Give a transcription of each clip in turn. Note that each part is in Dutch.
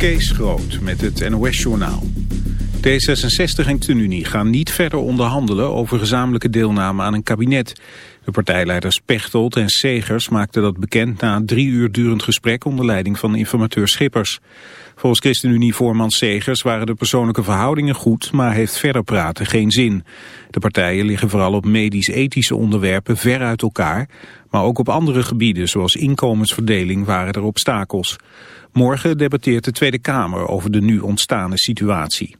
Kees Groot met het NOS-journaal. D66 en ChristenUnie gaan niet verder onderhandelen over gezamenlijke deelname aan een kabinet. De partijleiders Pechtold en Segers maakten dat bekend na drie uur durend gesprek onder leiding van informateur Schippers. Volgens ChristenUnie-voorman Segers waren de persoonlijke verhoudingen goed, maar heeft verder praten geen zin. De partijen liggen vooral op medisch-ethische onderwerpen ver uit elkaar, maar ook op andere gebieden zoals inkomensverdeling waren er obstakels. Morgen debatteert de Tweede Kamer over de nu ontstane situatie.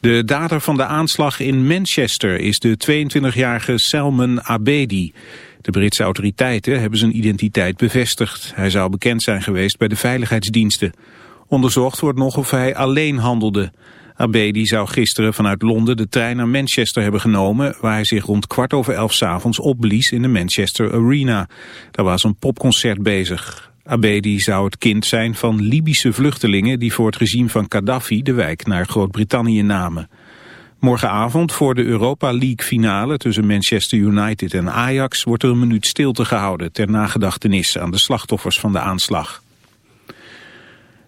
De dader van de aanslag in Manchester is de 22-jarige Salman Abedi. De Britse autoriteiten hebben zijn identiteit bevestigd. Hij zou bekend zijn geweest bij de veiligheidsdiensten. Onderzocht wordt nog of hij alleen handelde. Abedi zou gisteren vanuit Londen de trein naar Manchester hebben genomen... waar hij zich rond kwart over elf s'avonds opblies in de Manchester Arena. Daar was een popconcert bezig. Abedi zou het kind zijn van Libische vluchtelingen die voor het regime van Gaddafi de wijk naar Groot-Brittannië namen. Morgenavond voor de Europa League finale tussen Manchester United en Ajax wordt er een minuut stilte gehouden ter nagedachtenis aan de slachtoffers van de aanslag.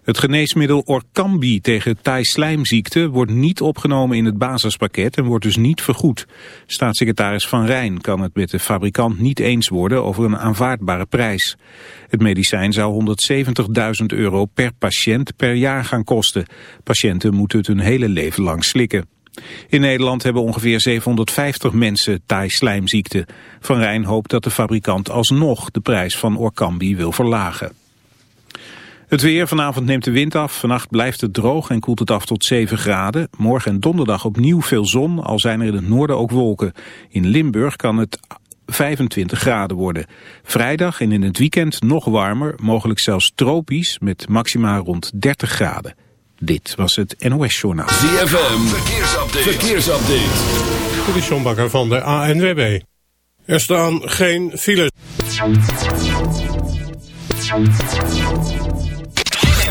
Het geneesmiddel Orkambi tegen Thai-slijmziekte wordt niet opgenomen in het basispakket en wordt dus niet vergoed. Staatssecretaris Van Rijn kan het met de fabrikant niet eens worden over een aanvaardbare prijs. Het medicijn zou 170.000 euro per patiënt per jaar gaan kosten. Patiënten moeten het hun hele leven lang slikken. In Nederland hebben ongeveer 750 mensen Thai-slijmziekte. Van Rijn hoopt dat de fabrikant alsnog de prijs van Orkambi wil verlagen. Het weer, vanavond neemt de wind af. Vannacht blijft het droog en koelt het af tot 7 graden. Morgen en donderdag opnieuw veel zon, al zijn er in het noorden ook wolken. In Limburg kan het 25 graden worden. Vrijdag en in het weekend nog warmer, mogelijk zelfs tropisch... met maxima rond 30 graden. Dit was het NOS Journaal. ZFM, verkeersupdate. verkeersupdate. De Sjombakker van de ANWB. Er staan geen files.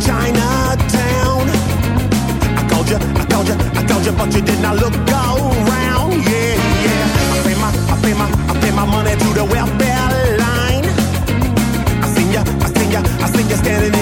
Chinatown. I called you, I called you, I called you, but you did not look around. Yeah, yeah. I pay my, I pay my, I pay my money to the welfare line. I seen ya, I seen ya, I seen ya standing.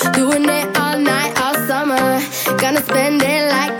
Doing it all night, all summer. Gonna spend it like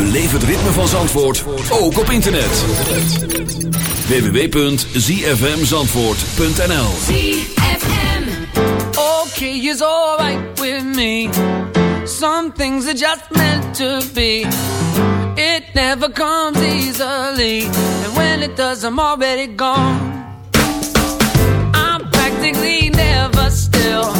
Beleef het ritme van Zandvoort, ook op internet. www.zfmzandvoort.nl ZFM. Okay is alright with me. Some things are just meant to be. It never comes easily. And when it does I'm already gone. I'm practically never still.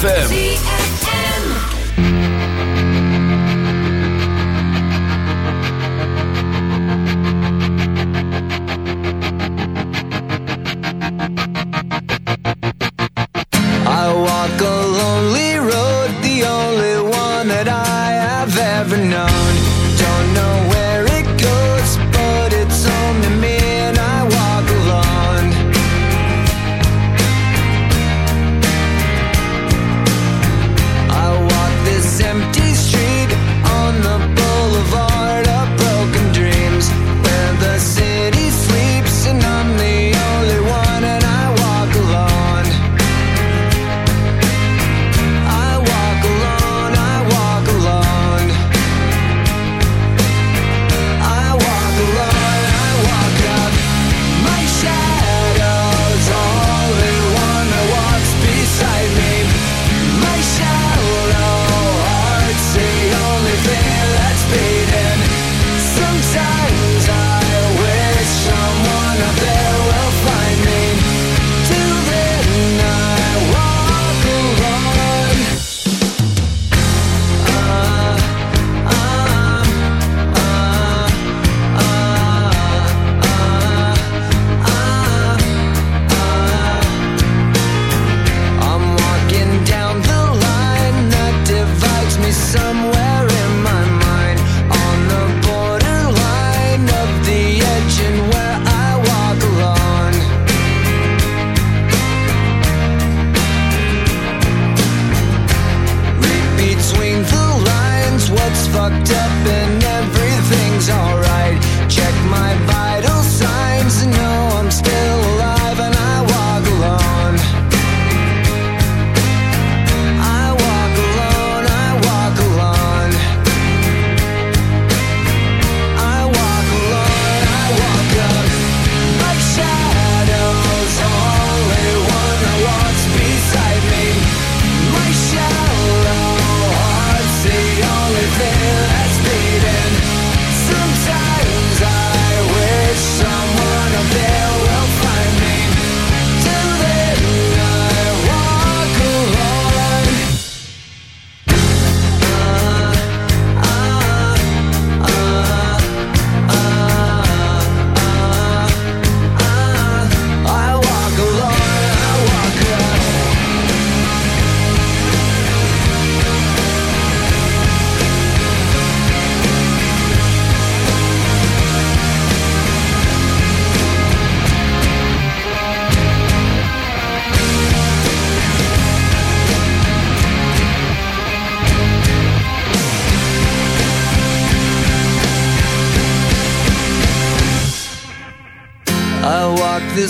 ZFM. looked up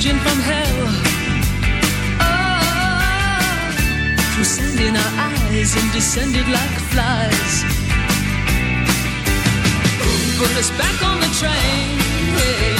pigeon from hell. Ah, through sand in our eyes and descended like flies. Put us back on the train. Back